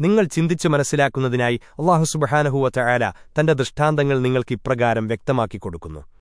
നിങ്ങൾ ചിന്തിച്ചു മനസ്സിലാക്കുന്നതിനായി അള്ളാഹു സുബഹാനഹുവ ചായാല തന്റെ ദൃഷ്ടാന്തങ്ങൾ നിങ്ങൾക്ക് ഇപ്രകാരം വ്യക്തമാക്കി കൊടുക്കുന്നു.